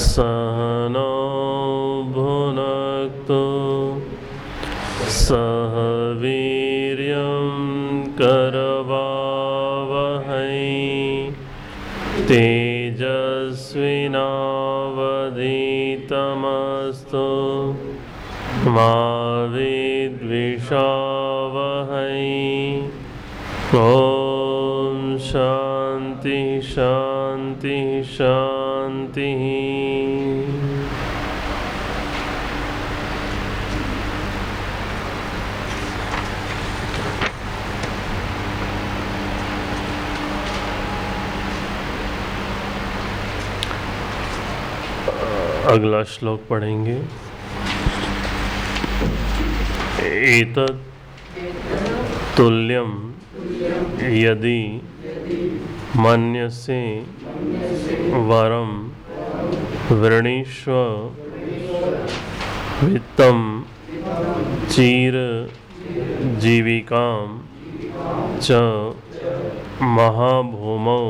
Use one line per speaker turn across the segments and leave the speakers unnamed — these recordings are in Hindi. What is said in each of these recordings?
सहनो भुनक्तु। सह वीर्यं करवावहै। तेजस्विनावधीतमस्तु। मा विद्विषावहै। ॐ अगला श्लोक पढ़ेंगे। तुल्यम यदि मन्यसे वरम वृणीष्व चीर जीविकां च महाभूमौ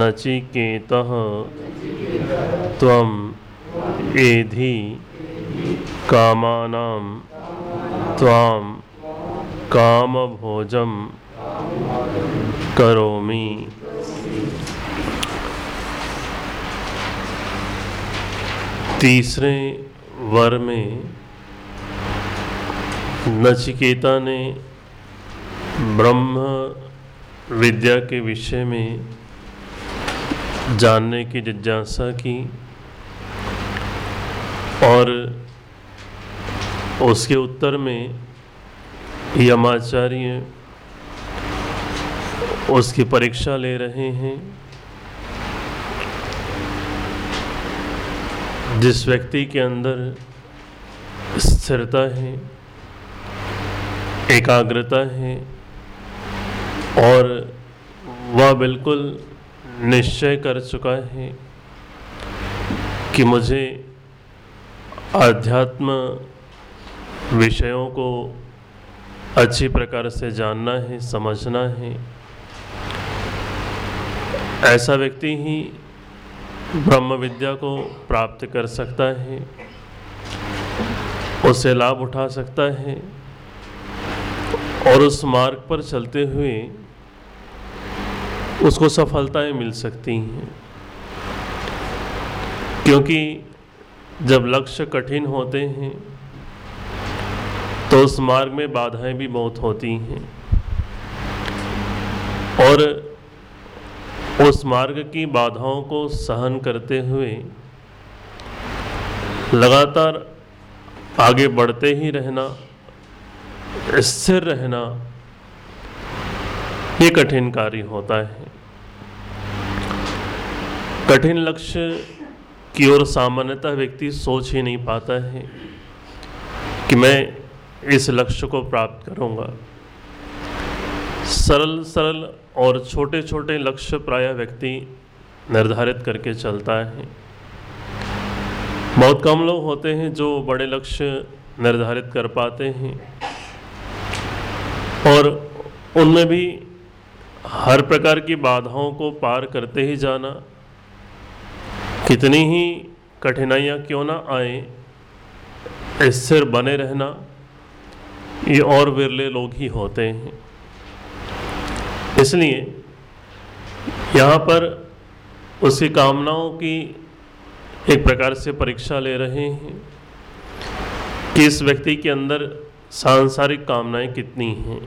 नचिकेतः त्वम् एधि कामानां त्वां कामभोजं करोमि। तीसरे वर में नचिकेता ने ब्रह्म विद्या के विषय में जानने की जिज्ञासा की। और उसके उत्तर में यमाचार्य उसकी परीक्षा ले रहे हैं, जिस व्यक्ति के अंदर स्थिरता है, एकाग्रता है, और वह बिल्कुल निश्चय कर चुका है कि मुझे आध्यात्म विषयों को अच्छी प्रकार से जानना है, समझना है। ऐसा व्यक्ति ही ब्रह्म विद्या को प्राप्त कर सकता है उससे लाभ उठा सकता है और उस मार्ग पर चलते हुए उसको सफलताएँ मिल सकती हैं। क्योंकि जब लक्ष्य कठिन होते हैं तो उस मार्ग में बाधाएँ भी बहुत होती हैं। और उस मार्ग की बाधाओं को सहन करते हुए लगातार आगे बढ़ते ही रहना, स्थिर रहना, ये कठिन कार्य होता है। कठिन लक्ष्य की ओर सामान्यतः व्यक्ति सोच ही नहीं पाता है कि मैं इस लक्ष्य को प्राप्त करूँगा। सरल सरल और छोटे छोटे लक्ष्य प्राय व्यक्ति निर्धारित करके चलता है। बहुत कम लोग होते हैं जो बड़े लक्ष्य निर्धारित कर पाते हैं। और उनमें भी हर प्रकार की बाधाओं को पार करते ही जाना कितनी ही कठिनाइयाँ क्यों ना आए, स्थिर बने रहना, ये और विरले लोग ही होते हैं। इसलिए यहाँ पर उसी कामनाओं की एक प्रकार से परीक्षा ले रहे हैं कि इस व्यक्ति के अंदर सांसारिक कामनाएँ कितनी हैं।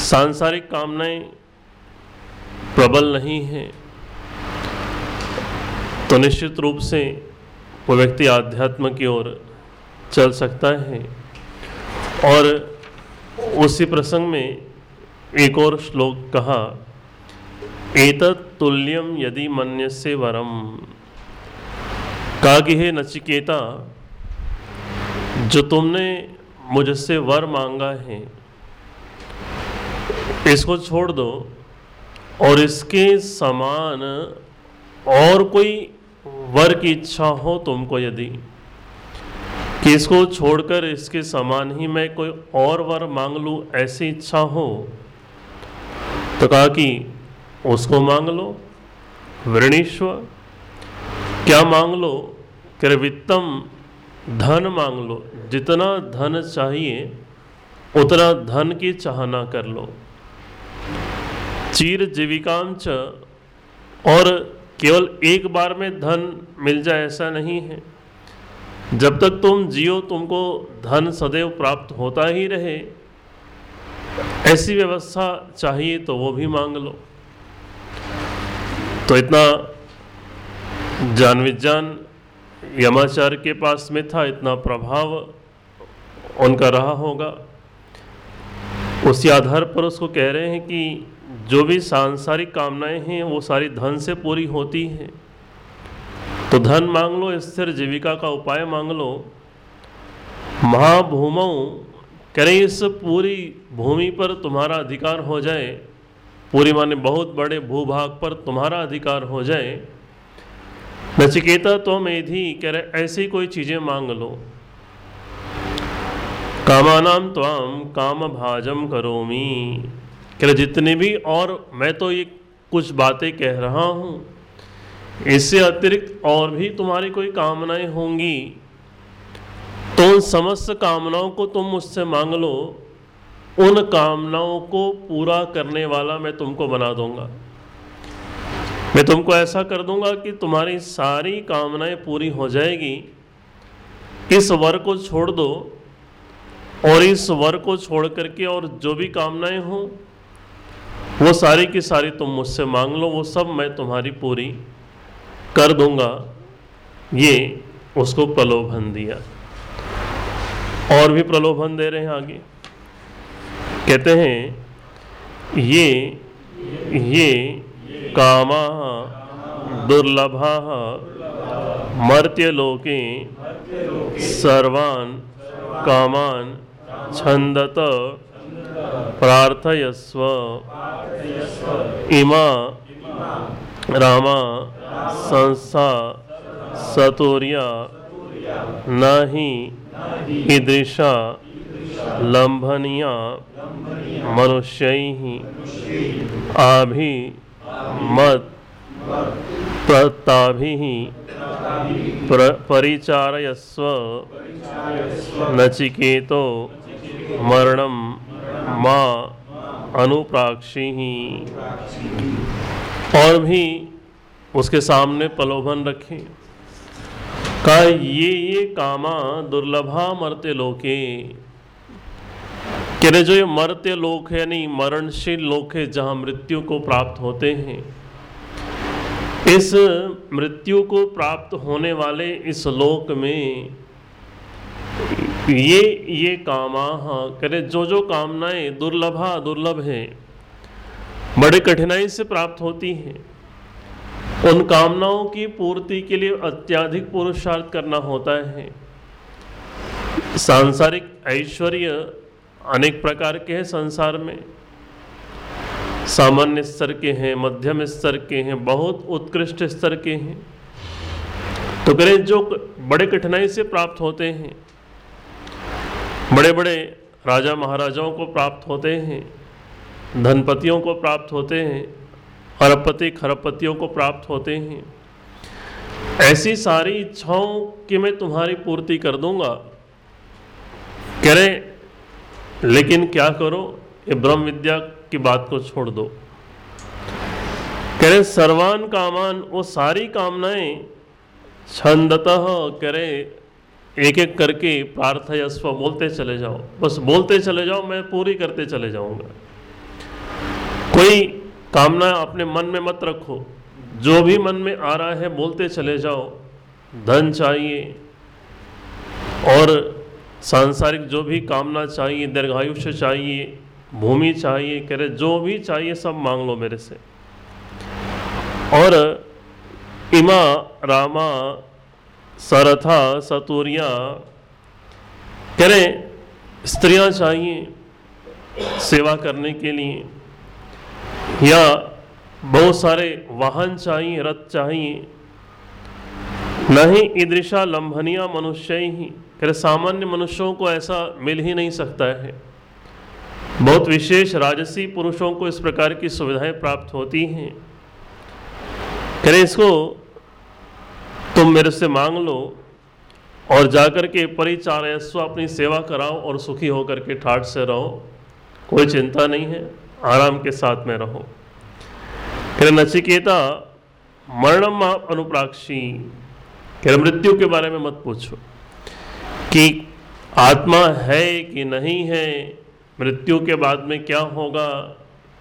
सांसारिक कामनाएँ प्रबल नहीं हैं तो निश्चित रूप से वो व्यक्ति आध्यात्म की ओर चल सकता है। और उसी प्रसंग में एक और श्लोक कहा, एतत् तुल्यम यदि मन्य से वरम कि, हे नचिकेता, जो तुमने मुझसे वर मांगा है, इसको छोड़ दो और इसके समान और कोई वर की इच्छा हो तुमको यदि। कि इसको छोड़कर इसके समान ही मैं कोई और वर मांग लूँ, ऐसी इच्छा हो? तो कहा कि, उसको मांग लो वृणीश्व क्या मांग लो? कह वित्तम धन मांग लो। जितना धन चाहिए, उतना धन की चाहना कर लो। चीर जीविकाम च और केवल एक बार में धन मिल जाए ऐसा नहीं है। जब तक तुम जियो, तुमको धन सदैव प्राप्त होता ही रहे। ऐसी व्यवस्था चाहिए तो वो भी मांग लो। तो इतना जान विज्ञान यमाचार्य के पास में था, इतना प्रभाव उनका रहा होगा। उसी आधार पर उसको कह रहे हैं कि जो भी सांसारिक कामनाएँ हैं, वो सारी धन से पूरी होती हैं। तो धन मांग लो, स्थिर जीविका का उपाय मांग लो। महाभूमौ करें इस पूरी भूमि पर तुम्हारा अधिकार हो जाए। पूरी माने बहुत बड़े भूभाग पर तुम्हारा अधिकार हो जाए। नचिकेता तो मेधी कह रहे ऐसी कोई चीज़ें मांग लो। कामानाम त्वाम काम भाजम करोमी। कह जितने भी और मैं तो ये कुछ बातें कह रहा हूँ, इससे अतिरिक्त और भी तुम्हारी कोई कामनाएँ होंगी। तो उन समस्त कामनाओं को तुम मुझसे मांग लो, उन कामनाओं को पूरा करने वाला मैं तुमको बना दूँगा। मैं तुमको ऐसा कर दूँगा कि तुम्हारी सारी कामनाएँ पूरी हो जाएगी। इस वर को छोड़ दो और इस वर को छोड़ करके और जो भी कामनाएँ हों वो सारी की सारी तुम मुझसे मांग लो, वो सब मैं तुम्हारी पूरी कर दूँगा। ये उसको प्रलोभन दिया। और भी प्रलोभन दे रहे हैं आगे। कहते हैं, ये ये कामा दुर्लभा मर्त्यलोके सर्वान कामान छंदत प्रार्थयस्व। इमा। रामा। संस्था। सतोरिया। नहीं। ईदृशा। लंभनिया। मनुष्य। आभि। मत। प्रताभि। परिचारयस्व। नचिकेतो। मरणम। माँ अनुप्राक्षी। ही और भी उसके सामने प्रलोभन रखे। का ये ये कामा दुर्लभा मरते लोके। कह रहे जो ये मरते लोक है, यानी मरणशील लोक है, जहाँ मृत्यु को प्राप्त होते हैं। इस मृत्यु को प्राप्त होने वाले इस लोक में ये ये कामा करे जो जो कामनाएँ दुर्लभा दुर्लभ है, बड़े कठिनाई से प्राप्त होती हैं। उन कामनाओं की पूर्ति के लिए अत्याधिक पुरुषार्थ करना होता है। सांसारिक ऐश्वर्य अनेक प्रकार के हैं संसार में। सामान्य स्तर के हैं, मध्यम स्तर के हैं, बहुत उत्कृष्ट स्तर के हैं। तो करें जो बड़े कठिनाई से प्राप्त होते हैं। बड़े बड़े राजा महाराजाओं को प्राप्त होते हैं, धनपतियों को प्राप्त होते हैं, अरबपति खरबपतियों को प्राप्त होते हैं। ऐसी सारी इच्छाओं की मैं तुम्हारी पूर्ति कर दूँगा। कह रहे लेकिन क्या करो, ये ब्रह्म विद्या की बात को छोड़ दो। कह रहे सर्वान कामान, वो सारी कामनाएँ, छंदतः करे। एक एक करके प्रार्थयस्व बोलते चले जाओ। बस बोलते चले जाओ, मैं पूरी करते चले जाऊँगा। कोई कामना अपने मन में मत रखो। जो भी मन में आ रहा है, बोलते चले जाओ। धन चाहिए और सांसारिक जो भी कामना चाहिए, दीर्घायुष्य चाहिए, भूमि चाहिए, कह रहे जो भी चाहिए, सब मांग लो मेरे से। और इमा, रामा सरथा सतूरिया। कह रहे स्त्रियाँ चाहिए सेवा करने के लिए। या बहुत सारे वाहन चाहिए, रथ चाहिए। नहीं ईदृशा लंभनिया मनुष्य ही। कह सामान्य मनुष्यों को ऐसा मिल ही नहीं सकता है। बहुत विशेष राजसी पुरुषों को इस प्रकार की सुविधाएँ प्राप्त होती हैं। कह इसको तुम मेरे से मांग लो और जाकर के परिचारयस्व अपनी सेवा कराओ और सुखी होकर के ठाट से रहो। कोई चिंता नहीं है, आराम के साथ में रहो। कह नचिकेता मरणम अनुप्राक्षी कह मृत्यु के बारे में मत पूछो कि आत्मा है कि नहीं है, मृत्यु के बाद में क्या होगा,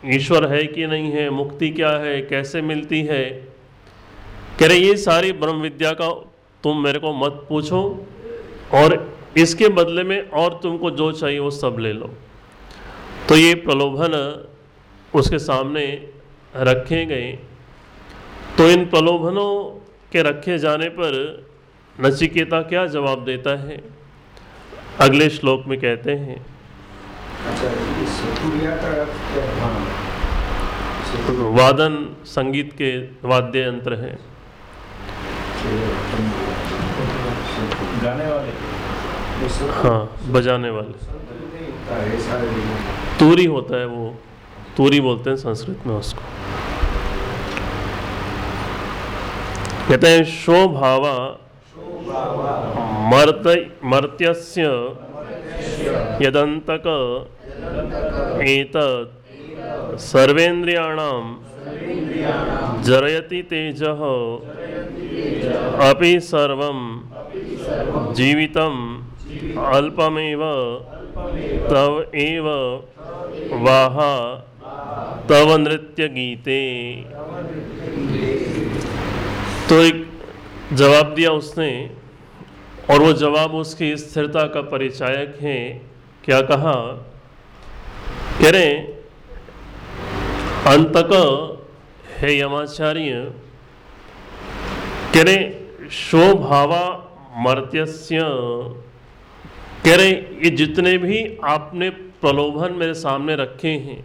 ईश्वर है कि नहीं है, मुक्ति क्या है, कैसे मिलती है कह रहे ये सारी ब्रह्म विद्या का तुम मेरे को मत पूछो और इसके बदले में और तुमको जो चाहिए वो सब ले लो। तो ये प्रलोभन उसके सामने रखे गए। तो इन प्रलोभनों के रखे जाने पर नचिकेता क्या जवाब देता है? अगले श्लोक में कहते हैं? वादन संगीत के वाद्य यंत्र हैं। हाँ बजाने वाले। तूरी होता है वो। तूरी बोलते हैं संस्कृत में उसको। कहते हैं, शोभावा मर्त, मर्त्यस्य यदंतक एतत् सर्वेन्द्रियाणां जरयति तेज अपि सर्व जीवित अल्पमेव तव एव वाह तव नृत्य गीते तो एक जवाब दिया उसने और वो जवाब उसकी स्थिरता का परिचायक है। क्या कहा? कह रहे अंतक हे यमाचार्य कह रहे शोभावा मर्त्यस्य कह रहे ये जितने भी आपने प्रलोभन मेरे सामने रखे हैं,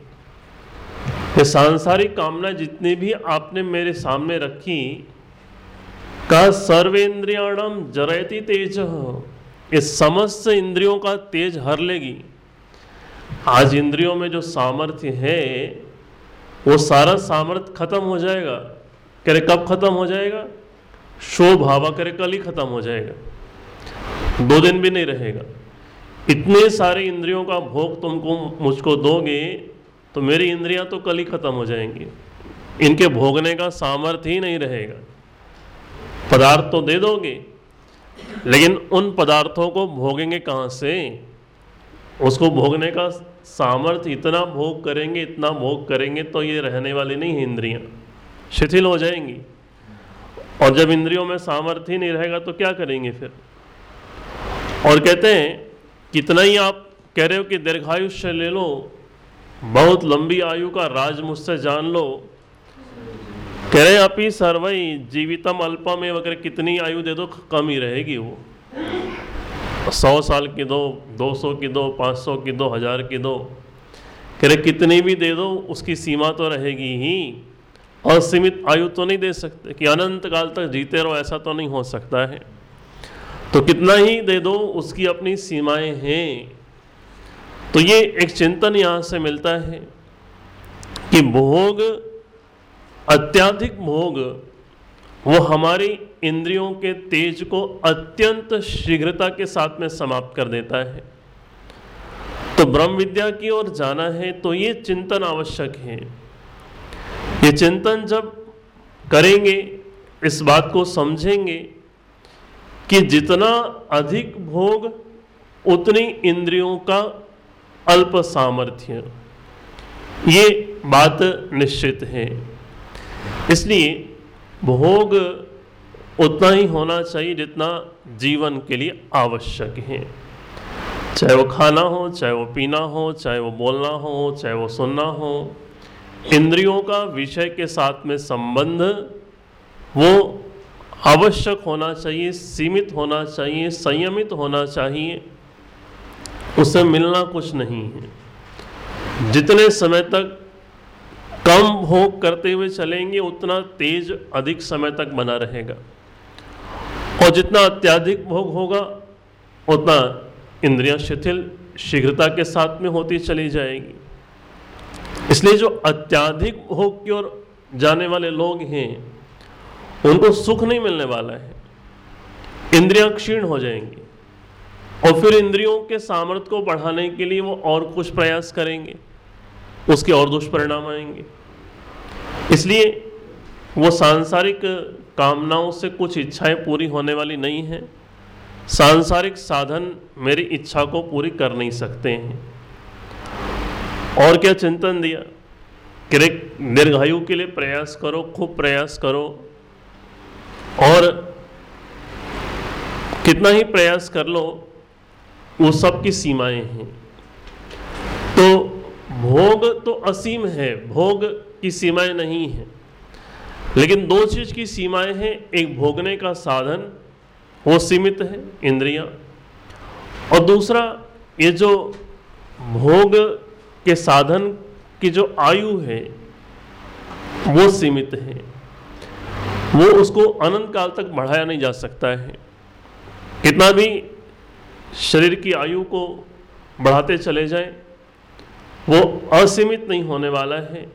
ये सांसारिक कामना जितनी भी आपने मेरे सामने रखी, का सर्वेंद्रियाणम जरयती तेज, ये समस्त इंद्रियों का तेज हर लेगी। आज इंद्रियों में जो सामर्थ्य है वो सारा सामर्थ्य खत्म हो जाएगा। कह रहे कब खत्म हो जाएगा? शो भावा करे कल ही खत्म हो जाएगा। दो दिन भी नहीं रहेगा। इतने सारे इंद्रियों का भोग तुमको, मुझको दोगे तो मेरी इंद्रियाँ तो कल ही खत्म हो जाएँगी। इनके भोगने का सामर्थ्य ही नहीं रहेगा। पदार्थ तो दे दोगे, लेकिन उन पदार्थों को भोगेंगे कहाँ से? उसको भोगने का सामर्थ्य इतना भोग करेंगे, इतना भोग करेंगे तो ये रहने वाली नहीं है इंद्रियाँ। शिथिल हो जाएँगी। और जब इंद्रियों में सामर्थ्य ही नहीं रहेगा तो क्या करेंगे फिर? और कहते हैं, कितना ही आप कह रहे हो कि दीर्घायुष्य ले लो, बहुत लंबी आयु का राज मुझसे जान लो। कह रहे आप अपी सर्वई जीवितम अल्पम वगैरह कितनी आयु दे दो, कम ही रहेगी वो। सौ साल की दो दो सौ की दो, पाँच सौ की दो, हज़ार की दो, कह रहे, कितनी भी दे दो, उसकी सीमा तो रहेगी ही। असीमित आयु तो नहीं दे सकते, कि अनंत काल तक जीते रहो, ऐसा तो नहीं हो सकता है। तो कितना ही दे दो, उसकी अपनी सीमाएँ हैं। तो ये एक चिंतन यहाँ से मिलता है, कि भोग, अत्याधिक भोग, वो हमारी इंद्रियों के तेज को अत्यंत शीघ्रता के साथ में समाप्त कर देता है। तो ब्रह्म विद्या की ओर जाना है तो ये चिंतन आवश्यक है। ये चिंतन जब करेंगे, इस बात को समझेंगे कि जितना अधिक भोग, उतनी इंद्रियों का अल्प सामर्थ्य। ये बात निश्चित है। इसलिए भोग उतना ही होना चाहिए जितना जीवन के लिए आवश्यक है। चाहे वो खाना हो, चाहे वो पीना हो, चाहे वो बोलना हो, चाहे वो सुनना हो, इंद्रियों का विषय के साथ में संबंध वो आवश्यक होना चाहिए, सीमित होना चाहिए, संयमित होना चाहिए, उससे मिलना कुछ नहीं है। जितने समय तक कम भोग करते हुए चलेंगे, उतना तेज अधिक समय तक बना रहेगा। और जितना अत्याधिक भोग होगा, उतना इंद्रियाँ शिथिल शीघ्रता के साथ में होती चली जाएगी। इसलिए जो अत्याधिक भोग की ओर जाने वाले लोग हैं, उनको सुख नहीं मिलने वाला है। इंद्रियाँ क्षीण हो जाएँगी और फिर इंद्रियों के सामर्थ्य को बढ़ाने के लिए वो और कुछ प्रयास करेंगे। उसके और दुष्परिणाम आएँगे। इसलिए वो सांसारिक कामनाओं से कुछ इच्छाएँ पूरी होने वाली नहीं हैं। सांसारिक साधन मेरी इच्छा को पूरी कर नहीं सकते हैं। और क्या चिंतन दिया? कि दीर्घायु के लिए प्रयास करो, खूब प्रयास करो। और कितना ही प्रयास कर लो, वो सब की सीमाएँ हैं। तो भोग तो असीम है, भोग की सीमाएँ नहीं है। लेकिन दो चीज़ की सीमाएँ हैं, एक भोगने का साधन, वो सीमित है, इंद्रियाँ। और दूसरा, ये जो भोग के साधन की जो आयु है, वो सीमित है। वो उसको अनंत काल तक बढ़ाया नहीं जा सकता है। कितना भी शरीर की आयु को बढ़ाते चले जाएँ, वो असीमित नहीं होने वाला है।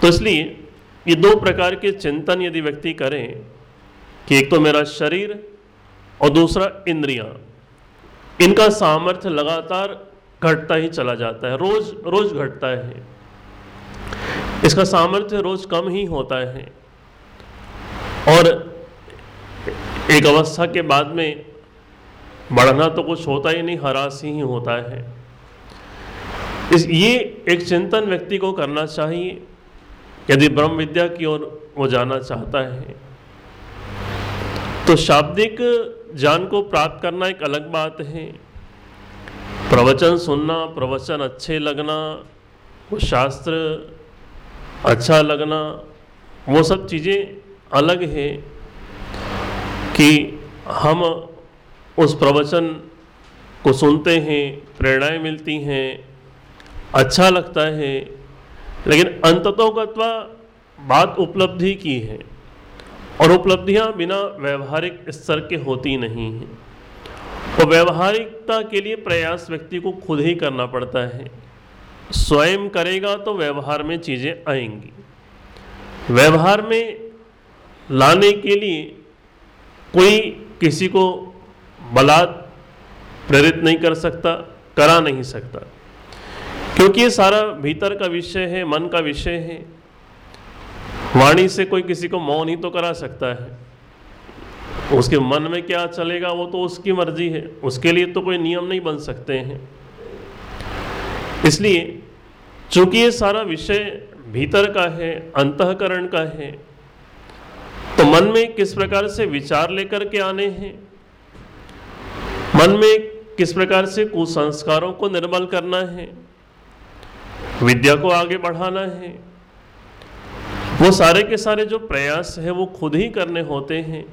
तो इसलिए ये दो प्रकार के चिंतन यदि व्यक्ति करें कि एक तो मेरा शरीर और दूसरा इंद्रियाँ, इनका सामर्थ्य लगातार घटता ही चला जाता है, रोज रोज घटता है। इसका सामर्थ्य रोज कम ही होता है। और एक अवस्था के बाद में बढ़ना तो कुछ होता ही नहीं, हरास ही होता है। इस, ये एक चिंतन व्यक्ति को करना चाहिए। यदि ब्रह्म विद्या की ओर वो जाना चाहता है तो शाब्दिक ज्ञान को प्राप्त करना एक अलग बात है। प्रवचन सुनना, प्रवचन अच्छे लगना, वो शास्त्र अच्छा लगना, वो सब चीज़ें अलग है कि हम उस प्रवचन को सुनते हैं, प्रेरणाएँ मिलती हैं अच्छा लगता है लेकिन अंततोगत्वा बात उपलब्धि की है। और उपलब्धियाँ बिना व्यवहारिक स्तर के होती नहीं हैं। तो व्यवहारिकता के लिए प्रयास व्यक्ति को खुद ही करना पड़ता है। स्वयं करेगा तो व्यवहार में चीज़ें आएँगी। व्यवहार में लाने के लिए कोई किसी को बलात् प्रेरित नहीं कर सकता, करा नहीं सकता। क्योंकि ये सारा भीतर का विषय है, मन का विषय है। वाणी से कोई किसी को मौन ही तो करा सकता है। उसके मन में क्या चलेगा, वो तो उसकी मर्ज़ी है। उसके लिए तो कोई नियम नहीं बन सकते हैं। इसलिए, चूँकि ये सारा विषय भीतर का है, अंतकरण का है तो मन में किस प्रकार से विचार लेकर के आने हैं? मन में किस प्रकार से कुसंस्कारों को निर्मल करना है? विद्या को आगे बढ़ाना है। वो सारे के सारे जो प्रयास है, वो खुद ही करने होते हैं।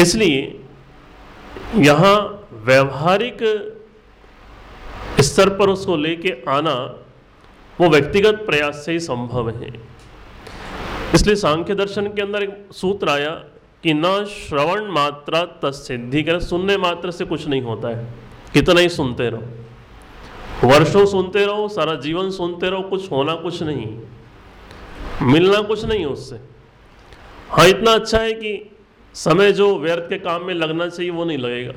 इसलिए यहाँ व्यवहारिक स्तर पर उसको लेके आना वो व्यक्तिगत प्रयास से ही संभव है। इसलिए सांख्य दर्शन के अंदर एक सूत्र आया कि न श्रवण मात्रा तत्सिद्धि कर सुनने मात्र से कुछ नहीं होता है। कितना ही सुनते रहो। वर्षों सुनते रहो, सारा जीवन सुनते रहो, कुछ होना कुछ नहीं। मिलना कुछ नहीं उससे। हाँ इतना अच्छा है कि समय जो व्यर्थ के काम में लगना चाहिए, वो नहीं लगेगा।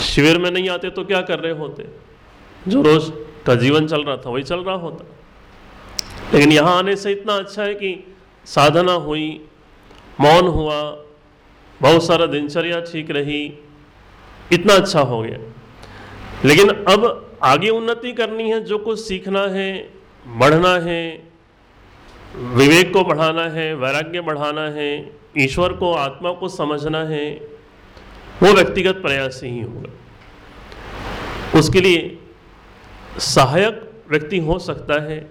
शिविर में नहीं आते तो क्या कर रहे होते? जो रोज का जीवन चल रहा था, वही चल रहा होता। लेकिन यहाँ आने से इतना अच्छा है कि साधना हुई, मौन हुआ, बहुत सारा दिनचर्या ठीक रही, इतना अच्छा हो गया। लेकिन अब आगे उन्नति करनी है, जो कुछ सीखना है, बढ़ना है, विवेक को बढ़ाना है, वैराग्य बढ़ाना है, ईश्वर को, आत्मा को समझना है, वो व्यक्तिगत प्रयास से ही होगा। उसके लिए सहायक व्यक्ति हो सकता है,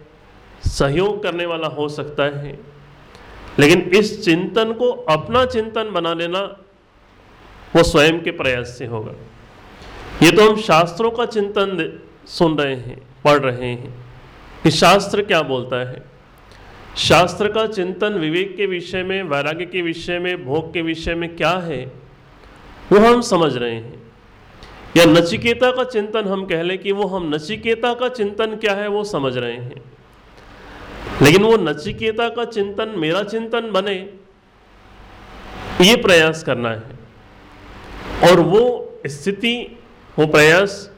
सहयोग करने वाला हो सकता है, लेकिन इस चिंतन को अपना चिंतन बना लेना वो स्वयं के प्रयास से होगा। ये तो हम शास्त्रों का चिंतन सुन रहे हैं, पढ़ रहे हैं। कि शास्त्र क्या बोलता है? शास्त्र का चिंतन विवेक के विषय में, वैराग्य के विषय में, भोग के विषय में क्या है, वो हम समझ रहे हैं। या नचिकेता का चिंतन हम कह लें कि वो हम नचिकेता का चिंतन क्या है, वो समझ रहे हैं। लेकिन वो नचिकेता का चिंतन मेरा चिंतन बने, ये प्रयास करना है। और वो स्थिति वो प्रयास,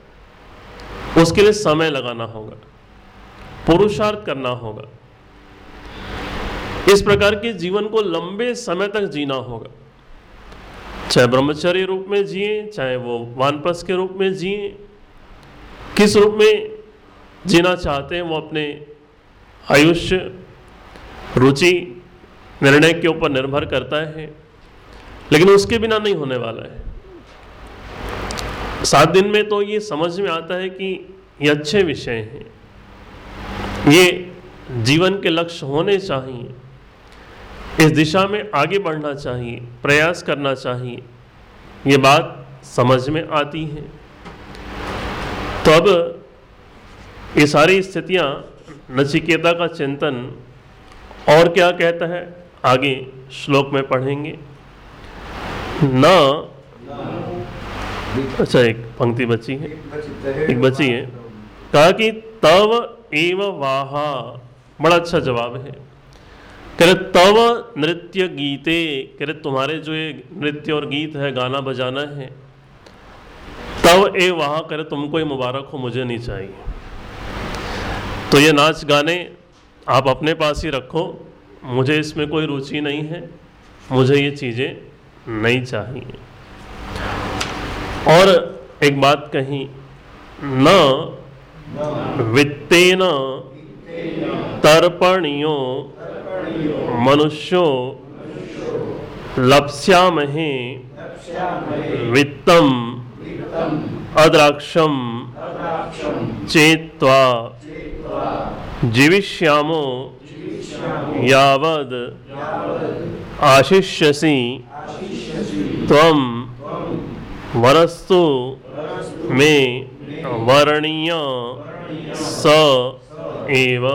उसके लिए समय लगाना होगा, पुरुषार्थ करना होगा। इस प्रकार के जीवन को लंबे समय तक जीना होगा। चाहे ब्रह्मचर्य रूप में जिए, चाहे वो वानप्रस्थ के रूप में जिए, किस रूप में जीना चाहते हैं वो अपने आयुष्य, रुचि, निर्णय के ऊपर निर्भर करता है, लेकिन उसके बिना नहीं होने वाला है। सात दिन में तो ये समझ में आता है कि ये अच्छे विषय हैं। ये जीवन के लक्ष्य होने चाहिए। इस दिशा में आगे बढ़ना चाहिए, प्रयास करना चाहिए। ये बात समझ में आती है। तो अब ये सारी स्थितियाँ, नचिकेता का चिंतन और क्या कहता है, आगे श्लोक में पढ़ेंगे। न अच्छा एक पंक्ति बची है। एक बची है। कहा कि तव एव वाहा। बड़ा अच्छा जवाब है। कह तव नृत्य गीते। कह तुम्हारे जो ये नृत्य और गीत है गाना बजाना है। तव ए वहाँ करे तुमको ही मुबारक हो मुझे नहीं चाहिए। तो ये नाच गाने आप अपने पास ही रखो। मुझे इसमें कोई रुचि नहीं है। मुझे ये चीज़ें नहीं चाहिए। और एक बात कही, न वित्तेन तर्पणियों मनुष्यों लप्स्यामहे वित्तम अद्राक्षम चेत्वा जीविष्यामो यावद आशिष्यसि त्वं वरस्तु मे वर्णीय स एव।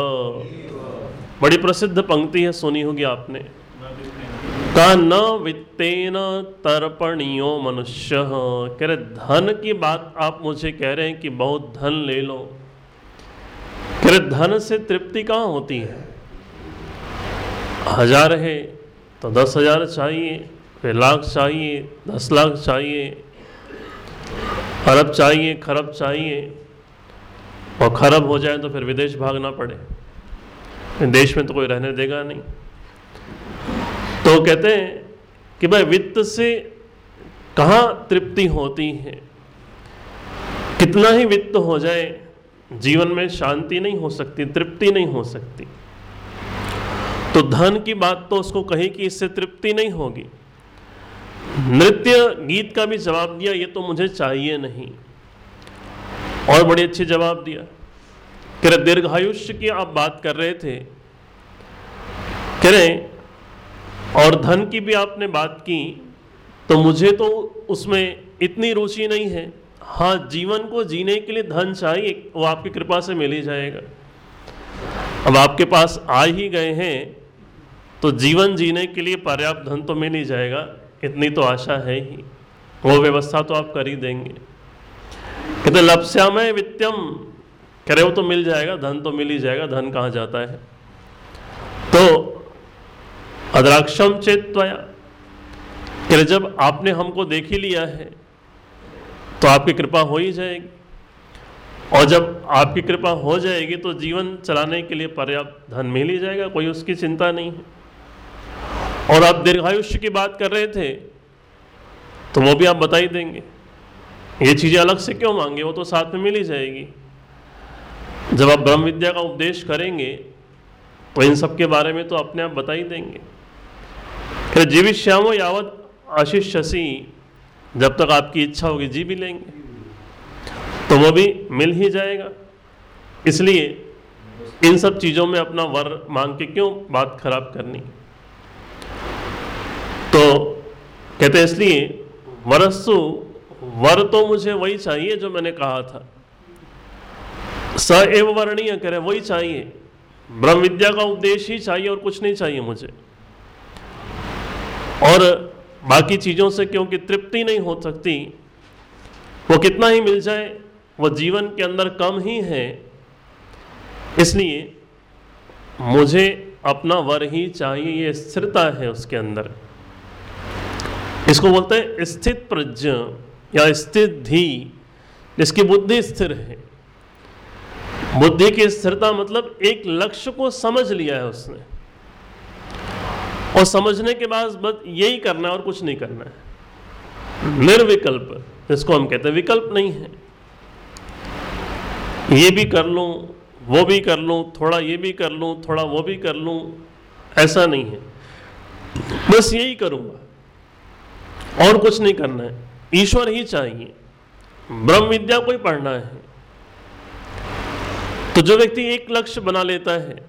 बड़ी प्रसिद्ध पंक्ति है, सुनी होगी आपने। का न वित्तेन तर्पणियो मनुष्य। कह रहे, धन की बात आप मुझे कह रहे हैं कि बहुत धन ले लो। फिर धन से तृप्ति कहाँ होती है? हज़ार है तो दस हज़ार चाहिए, फिर लाख चाहिए, दस लाख चाहिए अरब चाहिए, खरब चाहिए। और खरब हो जाए तो फिर विदेश भागना पड़े। देश में तो कोई रहने देगा नहीं। तो कहते हैं कि भाई, वित्त से कहाँ तृप्ति होती है? कितना ही वित्त हो जाए, जीवन में शांति नहीं हो सकती, तृप्ति नहीं हो सकती। तो धन की बात तो उसको कही कि इससे तृप्ति नहीं होगी। नृत्य, गीत का भी जवाब दिया, ये तो मुझे चाहिए नहीं। और बड़ी अच्छी जवाब दिया। कह रहे, दीर्घायुष्य की आप बात कर रहे थे। कह रहे, और धन की भी आपने बात की तो मुझे तो उसमें इतनी रुचि नहीं है। हाँ जीवन को जीने के लिए धन चाहिए, वो आपकी कृपा से मिल ही जाएगा। अब आपके पास आ ही गए हैं तो जीवन जीने के लिए पर्याप्त धन तो मिल ही जाएगा। इतनी तो आशा है ही। वो व्यवस्था तो आप कर ही देंगे। कहते, लप्स्यामय वित्यम करे वो तो मिल जाएगा, धन तो मिल ही जाएगा, धन कहाँ जाता है? तो अद्राक्षम चेत्वया कह जब आपने हमको देख ही लिया है तो आपकी कृपा हो ही जाएगी। और जब आपकी कृपा हो जाएगी तो जीवन चलाने के लिए पर्याप्त धन मिल ही जाएगा, कोई उसकी चिंता नहीं है। और आप दीर्घायुष्य की बात कर रहे थे तो वो भी आप बता ही देंगे। ये चीज़ें अलग से क्यों मांगे? वो तो साथ में मिल ही जाएगी। जब आप ब्रह्म विद्या का उपदेश करेंगे तो इन सब के बारे में तो अपने आप बता ही देंगे। फिर जीवित श्यामो यावत आशीष शशि, जब तक आपकी इच्छा होगी जी भी लेंगे। तो वो भी मिल ही जाएगा। इसलिए इन सब चीज़ों में अपना वर मांग के क्यों बात खराब करनी? तो कहते इसलिए वरस्सु, वर तो मुझे वही चाहिए जो मैंने कहा था। स एव वर्णीय करे, वही चाहिए। ब्रह्म विद्या का उपदेश ही चाहिए और कुछ नहीं चाहिए मुझे। और बाकी चीज़ों से क्योंकि तृप्ति नहीं हो सकती, वो कितना ही मिल जाए, वो जीवन के अंदर कम ही है। इसलिए मुझे अपना वर ही चाहिए, ये स्थिरता है उसके अंदर। इसको बोलते हैं स्थित प्रज्ञ या स्थित धी, जिसकी बुद्धि स्थिर है। बुद्धि की स्थिरता मतलब एक लक्ष्य को समझ लिया है उसने। और समझने के बाद बस यही करना है और कुछ नहीं करना है। निर्विकल्प, जिसको हम कहते हैं विकल्प नहीं है। ये भी कर लूँ, वो भी कर लूँ, थोड़ा ये भी कर लूँ, थोड़ा वो भी कर लूँ, ऐसा नहीं है। बस यही करूँगा। और कुछ नहीं करना है। ईश्वर ही चाहिए। ब्रह्म विद्या को ही पढ़ना है। तो जो व्यक्ति एक लक्ष्य बना लेता है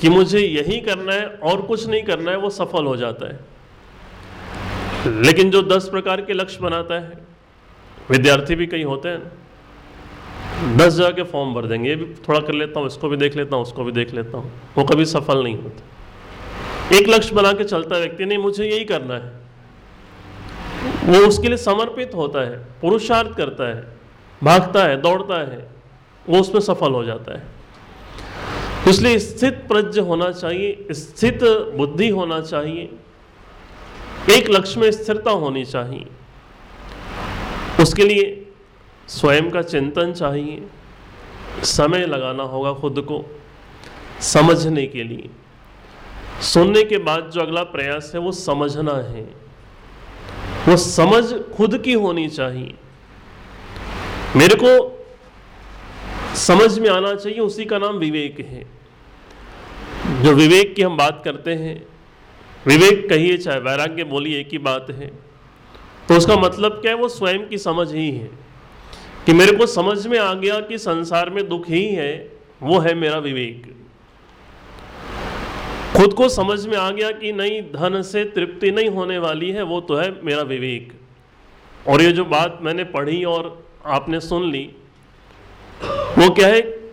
कि मुझे यही करना है और कुछ नहीं करना है, वो सफल हो जाता है। लेकिन जो दस प्रकार के लक्ष्य बनाता है, विद्यार्थी भी कई होते हैं दस जगह के फॉर्म भर देंगे। ये भी थोड़ा कर लेता हूँ, इसको भी देख लेता हूँ, उसको भी देख लेता हूँ। वो कभी सफल नहीं होता। एक लक्ष्य बना के चलता व्यक्ति, नहीं, मुझे यही करना है। वो उसके लिए समर्पित होता है, पुरुषार्थ करता है, भागता है, दौड़ता है, वो उसमें सफल हो जाता है। इसलिए स्थित प्रज्ञ होना चाहिए, स्थित बुद्धि होना चाहिए, एक लक्ष्य में स्थिरता होनी चाहिए। उसके लिए स्वयं का चिंतन चाहिए, समय लगाना होगा खुद को, समझने के लिए। सुनने के बाद जो अगला प्रयास है वो समझना है। वो समझ खुद की होनी चाहिए। मेरे को समझ में आना चाहिए, उसी का नाम विवेक है। जो विवेक की हम बात करते हैं, विवेक कहिए चाहे वैराग्य बोलिए एक ही बात है तो उसका मतलब क्या है? वो स्वयं की समझ ही है। कि मेरे को समझ में आ गया कि संसार में दुख ही है, वो है मेरा विवेक। खुद को समझ में आ गया कि नहीं, धन से तृप्ति नहीं होने वाली है, वो तो है मेरा विवेक। और ये जो बात मैंने पढ़ी और आपने सुन ली, वो क्या है?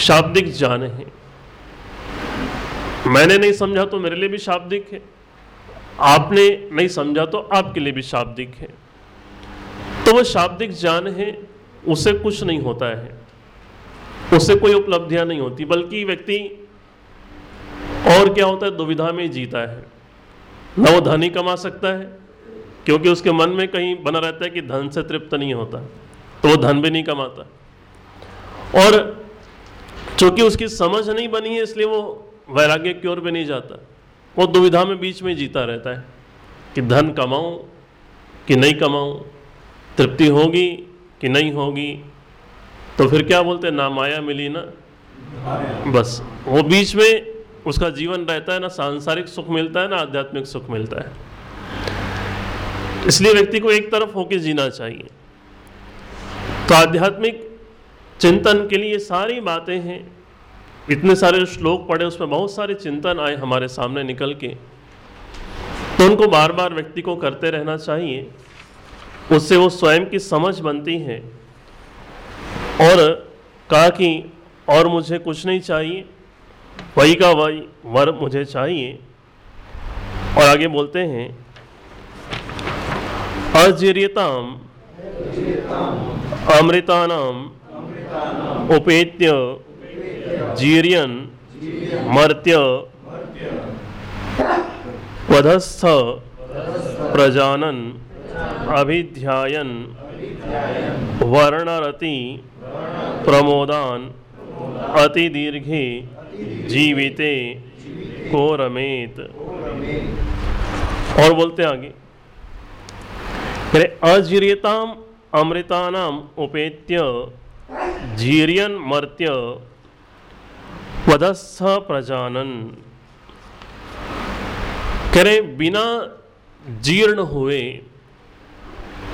शाब्दिक जान है। मैंने नहीं समझा तो मेरे लिए भी शाब्दिक है। आपने नहीं समझा तो आपके लिए भी शाब्दिक है। तो वो शाब्दिक ज्ञान है, उसे कुछ नहीं होता है। उसे कोई उपलब्धियाँ नहीं होती, बल्कि व्यक्ति और क्या होता है? दुविधा में जीता है। न वो धन ही कमा सकता है, क्योंकि उसके मन में कहीं बना रहता है कि धन से तृप्त नहीं होता तो वो धन भी नहीं कमाता। और चूँकि उसकी समझ नहीं बनी है, इसलिए वो वैराग्य की ओर भी नहीं जाता। वो दुविधा में बीच में जीता रहता है कि धन कमाऊं कि नहीं कमाऊं, तृप्ति होगी कि नहीं होगी। तो फिर क्या बोलते हैं? ना माया मिली ना। बस, वो बीच में उसका जीवन रहता है ना सांसारिक सुख मिलता है ना आध्यात्मिक सुख मिलता है। इसलिए व्यक्ति को एक तरफ़ होकर जीना चाहिए। तो आध्यात्मिक चिंतन के लिए सारी बातें हैं। इतने सारे श्लोक पढ़े, उसमें बहुत सारे चिंतन आए हमारे सामने निकल के। तो उनको बार बार व्यक्ति को करते रहना चाहिए। उससे वो स्वयं की समझ बनती है। और कहा कि और मुझे कुछ नहीं चाहिए। वही का वही वर मुझे चाहिए। और आगे बोलते हैं अजीर्यताम अमृतानाम, उपेत्य, जीर्यन, मर्त्य, वधस्थ, प्रजानन, अभिध्यायन, वर्णरति, प्रमोदान अति दीर्घे जीविते को रमेत। और बोलते आगे। अरे अजीर्यताम, अमृतानाम उपेत्य, जीरियन मर्त्य वधस्थ प्रजानन। करे बिना जीर्ण हुए,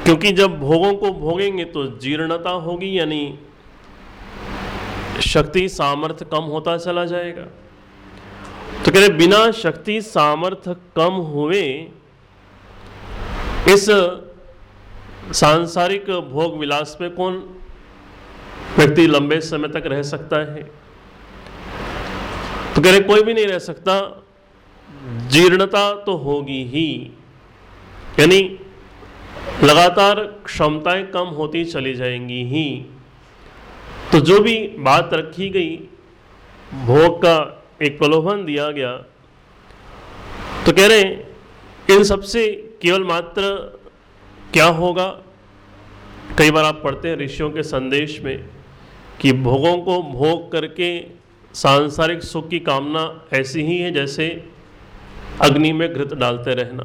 क्योंकि जब भोगों को भोगेंगे तो जीर्णता होगी यानी शक्ति सामर्थ्य कम होता चला जाएगा। तो कह रहे, बिना शक्ति सामर्थ्य कम हुए, इस सांसारिक भोग विलास में कौन व्यक्ति लंबे समय तक रह सकता है? तो कह रहे, कोई भी नहीं रह सकता। जीर्णता तो होगी ही। यानी लगातार क्षमताएँ कम होती चली जाएँगी ही। तो जो भी बात रखी गई, भोग का एक प्रलोभन दिया गया तो कह रहे हैं, इन सबसे केवल मात्र क्या होगा? कई बार आप पढ़ते हैं ऋषियों के संदेश में कि भोगों को भोग करके सांसारिक सुख की कामना ऐसी ही है जैसे अग्नि में घृत डालते रहना।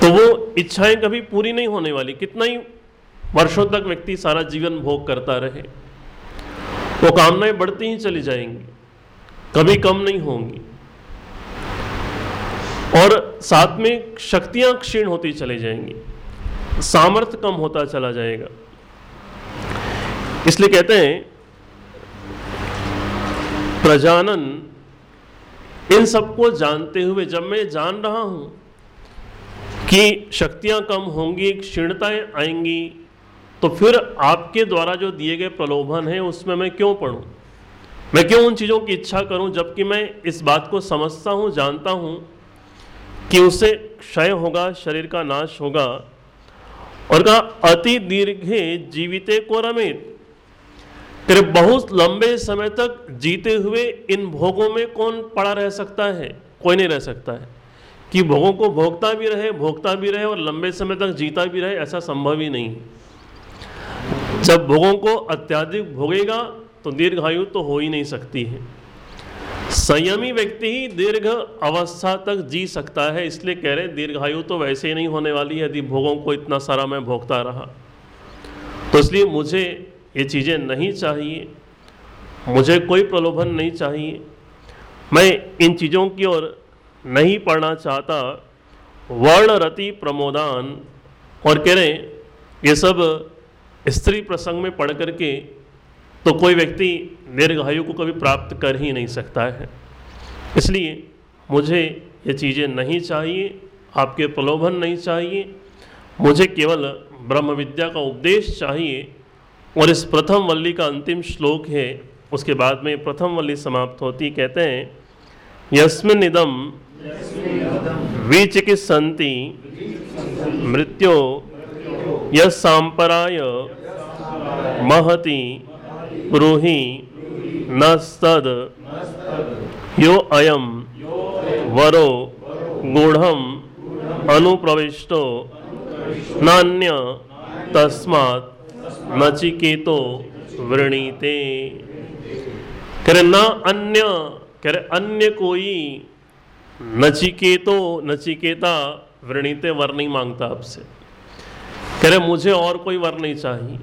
तो वो इच्छाएँ कभी पूरी नहीं होने वाली, कितना ही वर्षों तक व्यक्ति सारा जीवन भोग करता रहे। वो कामनाएँ बढ़ती ही चली जाएँगी, कभी कम नहीं होंगी। और साथ में शक्तियाँ क्षीण होती चली जाएँगी, सामर्थ्य कम होता चला जाएगा। इसलिए कहते हैं, प्रजानन, इन सबको जानते हुए, जब मैं जान रहा हूँ कि शक्तियाँ कम होंगी, क्षीणताएँ आएँगी तो फिर आपके द्वारा जो दिए गए प्रलोभन है, उसमें मैं क्यों पढ़ूं? मैं क्यों उन चीज़ों की इच्छा करूँ, जबकि मैं इस बात को समझता हूँ, जानता हूँ कि उससे क्षय होगा, शरीर का नाश होगा, और कहा, अति दीर्घे जीविते को रमित। बहुत लंबे समय तक जीते हुए इन भोगों में कौन पड़ा रह सकता है? कोई नहीं रह सकता है। कि भोगों को भोगता भी रहे, भोगता भी रहे और लंबे समय तक जीता भी रहे, ऐसा संभव ही नहीं जब भोगों को अत्याधिक भोगेगा तो दीर्घायु तो हो ही नहीं सकती है। संयमी व्यक्ति ही दीर्घ अवस्था तक जी सकता है, इसलिए कह रहे दीर्घायु तो वैसे ही नहीं होने वाली यदि भोगों को इतना सारा मैं भोगता रहा। तो इसलिए मुझे ये चीज़ें नहीं चाहिए, मुझे कोई प्रलोभन नहीं चाहिए। मैं इन चीज़ों की ओर नहीं पढ़ना चाहता। वर्ण रति प्रमोदान, और कह रहे ये सब स्त्री प्रसंग में पढ़ करके तो कोई व्यक्ति दीर्घायु को कभी प्राप्त कर ही नहीं सकता है। इसलिए मुझे ये चीज़ें नहीं चाहिए आपके प्रलोभन नहीं चाहिए मुझे केवल ब्रह्म विद्या का उपदेश चाहिए और इस प्रथम वल्ली का अंतिम श्लोक है उसके बाद में प्रथम वल्ली समाप्त होती कहते हैं यस्मिन इदम विचिकित्सन्ति मृत्यो यसांपराय महति ब्रूहि नस्तद यो अयम वरो गूढ़ अनुप्रविष्टो नान्य तस्मात् नचिकेतो वृणीते। करे न अन्य, करे अन्य कोई नचिकेतो, नचिकेता, वृणीते वर नहीं माँगता आपसे। कह रहे मुझे और कोई वर नहीं चाहिए।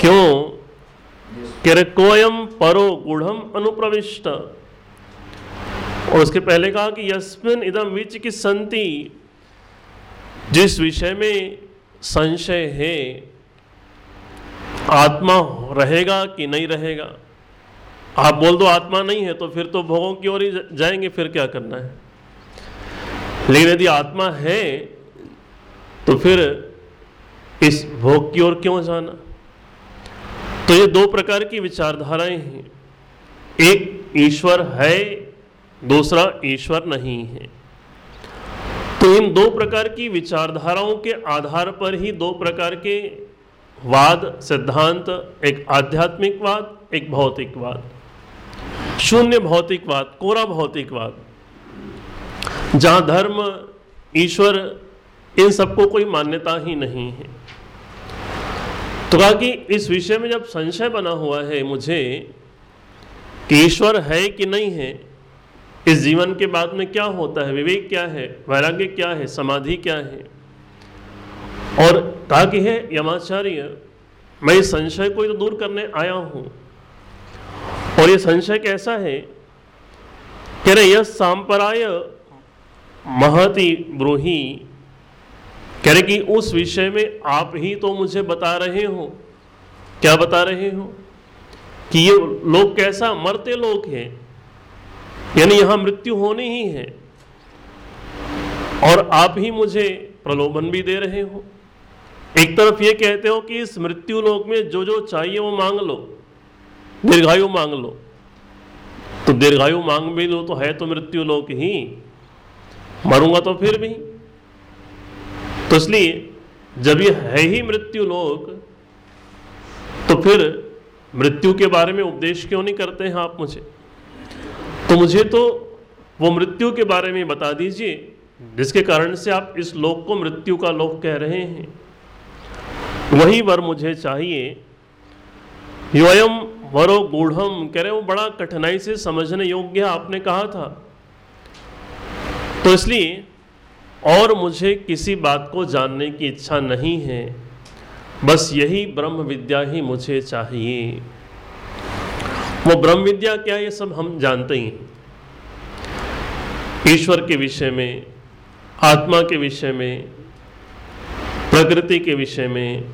क्यों? कह रहे कोयम परो गुढ़म अनुप्रविष्ट। और उसके पहले कहा कि यस्मिन इदम विच की संति जिस विषय में संशय है, आत्मा रहेगा कि नहीं रहेगा? आप बोल दो आत्मा नहीं है तो फिर तो भोगों की ओर ही जाएँगे, फिर क्या करना है? लेकिन यदि आत्मा है तो फिर इस भोग की ओर क्यों जाना? तो ये दो प्रकार की विचारधाराएँ हैं। एक ईश्वर है, दूसरा ईश्वर नहीं है। तो इन दो प्रकार की विचारधाराओं के आधार पर ही दो प्रकार के वाद, सिद्धांत, एक आध्यात्मिकवाद एक भौतिकवाद शून्य भौतिकवाद कोरा भौतिकवाद जहाँ धर्म, ईश्वर इन सबको कोई मान्यता ही नहीं है। तो कहा कि इस विषय में जब संशय बना हुआ है मुझे कि ईश्वर है कि नहीं है, इस जीवन के बाद में क्या होता है, विवेक क्या है, वैराग्य क्या है, समाधि क्या है? और कहा कि है यमाचार्य, मैं इस संशय को तो दूर करने आया हूँ। और ये संशय कैसा है कह रहे यह सांपराय महति ब्रोही कह रहे कि उस विषय में आप ही तो मुझे बता रहे हो। क्या बता रहे हो? कि ये लोग कैसा? मरते लोग हैं। यानी यहाँ मृत्यु होनी ही है। और आप ही मुझे प्रलोभन भी दे रहे हो। एक तरफ़ ये कहते हो कि इस मृत्यु लोक में जो जो चाहिए वो मांग लो। दीर्घायु मांग लो। तो दीर्घायु मांग भी लो तो है तो मृत्यु लोक ही। मरूँगा तो फिर भी। तो इसलिए जब ये है ही मृत्यु लोक तो फिर मृत्यु के बारे में उपदेश क्यों नहीं करते हैं आप मुझे? तो मुझे तो वो मृत्यु के बारे में बता दीजिए, जिसके कारण से आप इस लोक को मृत्यु का लोक कह रहे हैं। वही वर मुझे चाहिए। योयम वरो गूढ़म, कह रहे वो बड़ा कठिनाई से समझने योग्य आपने कहा था। तो इसलिए और मुझे किसी बात को जानने की इच्छा नहीं है। बस यही ब्रह्म विद्या ही मुझे चाहिए। वो ब्रह्म विद्या क्या ये सब हम जानते ही हैं। ईश्वर के विषय में, आत्मा के विषय में, प्रकृति के विषय में,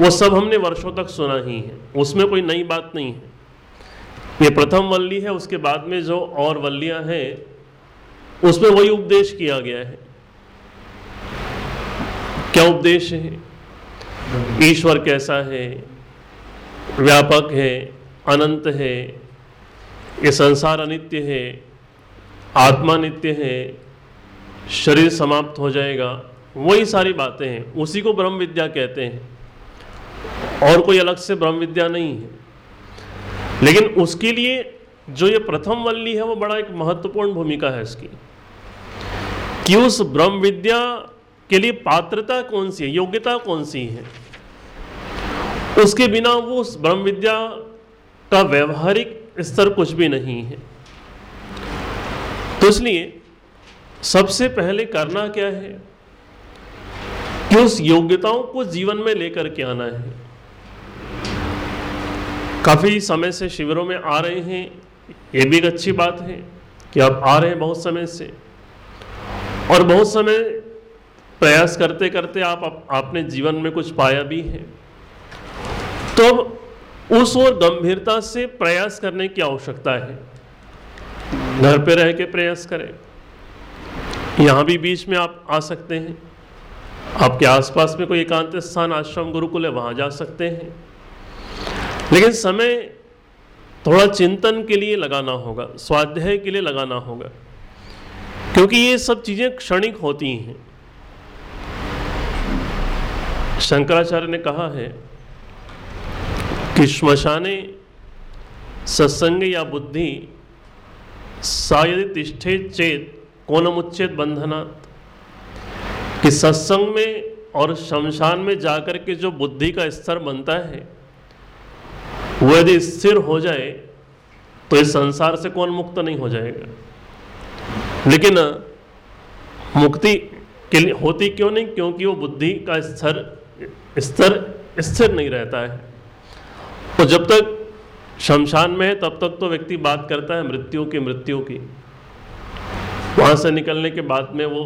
वो सब हमने वर्षों तक सुना ही है। उसमें कोई नई बात नहीं है। ये प्रथम वल्ली है, उसके बाद में जो और वल्लियाँ हैं, उसमें वही उपदेश किया गया है। क्या उपदेश है? ईश्वर कैसा है? व्यापक है? अनंत है? ये संसार अनित्य है? आत्मा नित्य है? शरीर समाप्त हो जाएगा? वही सारी बातें हैं। उसी को ब्रह्म विद्या कहते हैं। और कोई अलग से ब्रह्म विद्या नहीं है। लेकिन उसके लिए जो ये प्रथम वल्ली है, वो बड़ा एक महत्वपूर्ण भूमिका है इसकी। कि उस ब्रह्म विद्या के लिए पात्रता कौन सी है? योग्यता कौन सी है? उसके बिना वो उस ब्रह्म विद्या का व्यवहारिक स्तर कुछ भी नहीं है। तो इसलिए सबसे पहले करना क्या है? कि उस योग्यताओं को जीवन में लेकर के आना है। काफ़ी समय से शिविरों में आ रहे हैं। ये भी एक अच्छी बात है कि आप आ रहे हैं बहुत समय से। और बहुत समय प्रयास करते करते आप, आप आपने जीवन में कुछ पाया भी है। तो उस ओर गंभीरता से प्रयास करने की आवश्यकता है। घर पे रह के प्रयास करें। यहाँ भी बीच में आप आ सकते हैं। आपके आसपास में कोई एकांत स्थान आश्रम गुरुकुल है वहाँ जा सकते हैं। लेकिन समय थोड़ा चिंतन के लिए लगाना होगा स्वाध्याय के लिए लगाना होगा। क्योंकि ये सब चीज़ें क्षणिक होती हैं। शंकराचार्य ने कहा है कि श्मशाने सत्संग या बुद्धि सायद तिष्ठे चेत कोनमुच्चेत बंधनात्। कि सत्संग में और शमशान में जाकर के जो बुद्धि का स्तर बनता है, वो यदि स्थिर हो जाए तो इस संसार से कौन मुक्त नहीं हो जाएगा? लेकिन मुक्ति के लिए होती क्यों नहीं? क्योंकि वो बुद्धि का स्तर स्तर स्थिर नहीं रहता है। तो जब तक शमशान में है, तब तक तो व्यक्ति बात करता है मृत्यु की मृत्यु की। वहाँ से निकलने के बाद में वो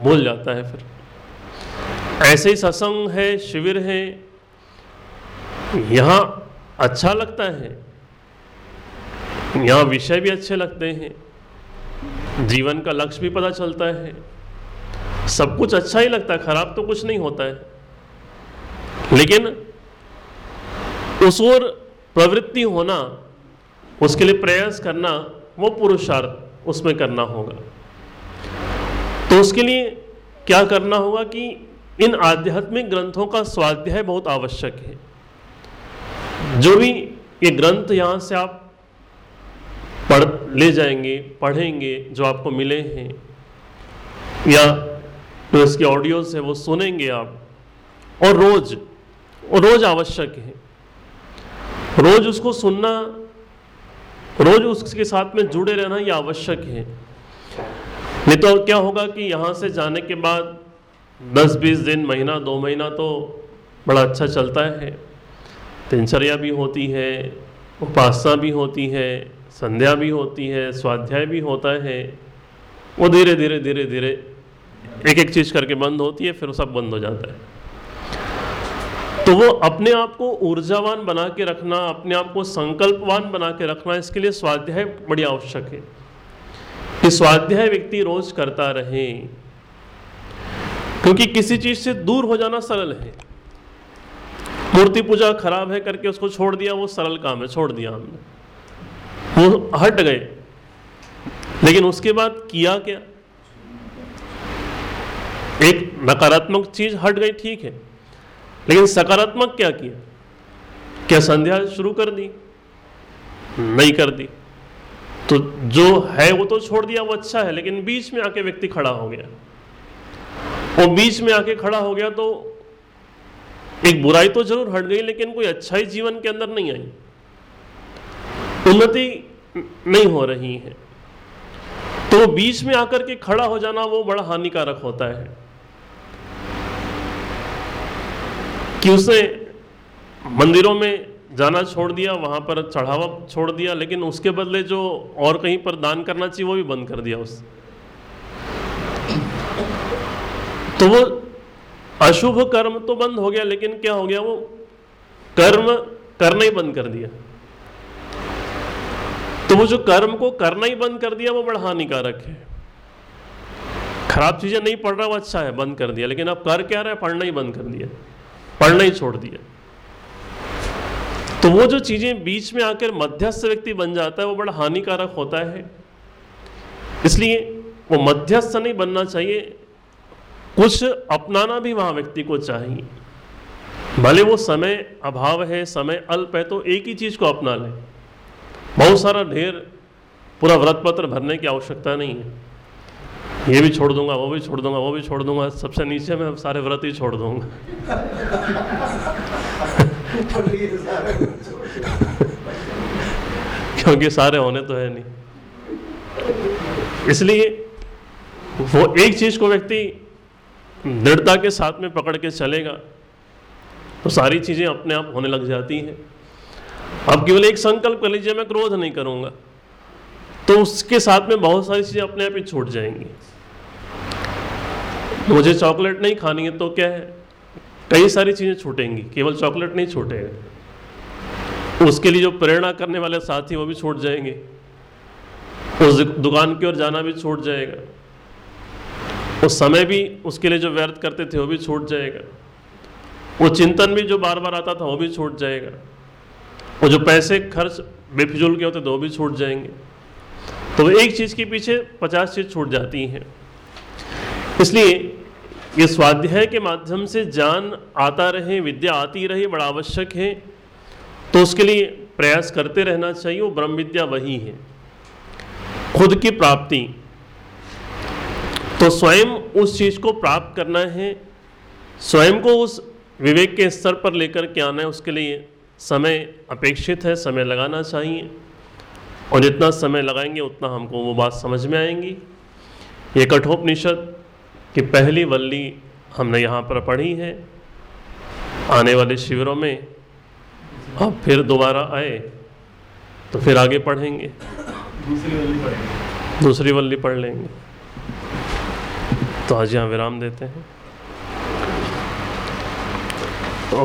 भूल जाता है फिर। ऐसे ही सत्संग है, शिविर है, यहाँ अच्छा लगता है। यहाँ विषय भी अच्छे लगते हैं। जीवन का लक्ष्य भी पता चलता है। सब कुछ अच्छा ही लगता है, खराब तो कुछ नहीं होता है। लेकिन उस ओर प्रवृत्ति होना, उसके लिए प्रयास करना, वो पुरुषार्थ उसमें करना होगा। तो उसके लिए क्या करना होगा कि इन आध्यात्मिक ग्रंथों का स्वाध्याय बहुत आवश्यक है। जो भी ये ग्रंथ यहाँ से आप पढ़, ले जाएँगे, पढ़ेंगे, जो आपको मिले हैं, या तो इसके ऑडियोज है, वो सुनेंगे आप, और रोज रोज आवश्यक है। रोज उसको सुनना, रोज उसके साथ में जुड़े रहना ये आवश्यक है। नहीं तो क्या होगा कि यहाँ से जाने के बाद 10-20 दिन, महीना, दो महीना तो बड़ा अच्छा चलता है। दिनचर्या भी होती है, उपासना भी होती है, संध्या भी होती है, स्वाध्याय भी होता है। वो धीरे धीरे धीरे धीरे एक एक चीज़ करके बंद होती है, फिर वो सब बंद हो जाता है। तो वो अपने आप को ऊर्जावान बना के रखना, अपने आप को संकल्पवान बना के रखना, इसके लिए स्वाध्याय बड़ी आवश्यक है। कि स्वाध्याय व्यक्ति रोज करता रहे, क्योंकि किसी चीज़ से दूर हो जाना सरल है। मूर्ति पूजा खराब है करके उसको छोड़ दिया, वो सरल काम है, छोड़ दिया हमने। वो हट गए। लेकिन उसके बाद किया क्या? एक नकारात्मक चीज़ हट गई, ठीक है। लेकिन सकारात्मक क्या किया? क्या संध्या शुरू कर दी? नहीं कर दी। तो जो है वो तो छोड़ दिया, वो अच्छा है, लेकिन बीच में आके व्यक्ति खड़ा हो गया। वो बीच में आके खड़ा हो गया तो एक बुराई तो ज़रूर हट गई, लेकिन कोई अच्छाई जीवन के अंदर नहीं आई। उन्नति नहीं हो रही है। तो बीच में आकर के खड़ा हो जाना वो बड़ा हानिकारक होता है। कि उसने मंदिरों में जाना छोड़ दिया, वहाँ पर चढ़ावा छोड़ दिया, लेकिन उसके बदले जो और कहीं पर दान करना चाहिए, वो भी बंद कर दिया उस। तो वो अशुभ कर्म तो बंद हो गया, लेकिन क्या हो गया, वो कर्म करना ही बंद कर दिया। तो वो जो कर्म को करना ही बंद कर दिया, वो बड़ा हानिकारक है। खराब चीज़ें नहीं पढ़ रहा, वो अच्छा है, बंद कर दिया। लेकिन अब कर क्या रहा है, पढ़ना ही बंद कर दिया। पढ़ना ही छोड़ दिया। तो वो जो चीज़ें बीच में आकर मध्यस्थ व्यक्ति बन जाता है, वो बड़ा हानिकारक होता है। इसलिए वो मध्यस्थ नहीं बनना चाहिए। कुछ अपनाना भी वहाँ व्यक्ति को चाहिए। भले वो समय अभाव है, समय अल्प है तो एक ही चीज़ को अपना ले। बहुत सारा ढेर पूरा व्रत पत्र भरने की आवश्यकता नहीं है। ये भी छोड़ दूँगा, वो भी छोड़ दूँगा, वो भी छोड़ दूँगा। सबसे नीचे मैं सारे व्रत ही छोड़ दूँगा। क्योंकि सारे होने तो है नहीं। इसलिए वो एक चीज़ को व्यक्ति दृढ़ता के साथ में पकड़ के चलेगा तो सारी चीज़ें अपने आप होने लग जाती हैं। अब केवल एक संकल्प कर लीजिए, मैं क्रोध नहीं करूँगा तो उसके साथ में बहुत सारी चीज़ें अपने आप ही छूट जाएँगी। मुझे चॉकलेट नहीं खानी है तो क्या है? कई सारी चीज़ें छूटेंगी, केवल चॉकलेट नहीं छूटेगा। उसके लिए जो प्रेरणा करने वाले साथी वो भी छूट जाएँगे। उस दुकान की ओर जाना भी छूट जाएगा। उस समय भी उसके लिए जो व्यर्थ करते थे, वो भी छूट जाएगा। वो चिंतन भी जो बार बार आता था, वो भी छूट जाएगा। वो जो पैसे खर्च बेफिजूल के होते थे, वो भी छूट जाएँगे। तो एक चीज़ के पीछे पचास चीज़ छूट जाती हैं। इसलिए ये स्वाध्याय के माध्यम से ज्ञान आता रहे, विद्या आती रहे, बड़ा आवश्यक है। तो उसके लिए प्रयास करते रहना चाहिए, वो ब्रह्म विद्या वही है। खुद की प्राप्ति। तो स्वयं उस चीज़ को प्राप्त करना है। स्वयं को उस विवेक के स्तर पर लेकर के आना है, उसके लिए समय अपेक्षित है, समय लगाना चाहिए। और जितना समय लगाएँगे, उतना हमको वो बात समझ में आएँगी। ये कठोपनिषद की पहली वल्ली हमने यहाँ पर पढ़ी है आने वाले शिविरों में। अब फिर दोबारा आए तो फिर आगे पढ़ेंगे।
दूसरी वाली पढ़ेंगे।
दूसरी वल्ली पढ़ लेंगे। तो आज यहाँ विराम देते हैं। ओ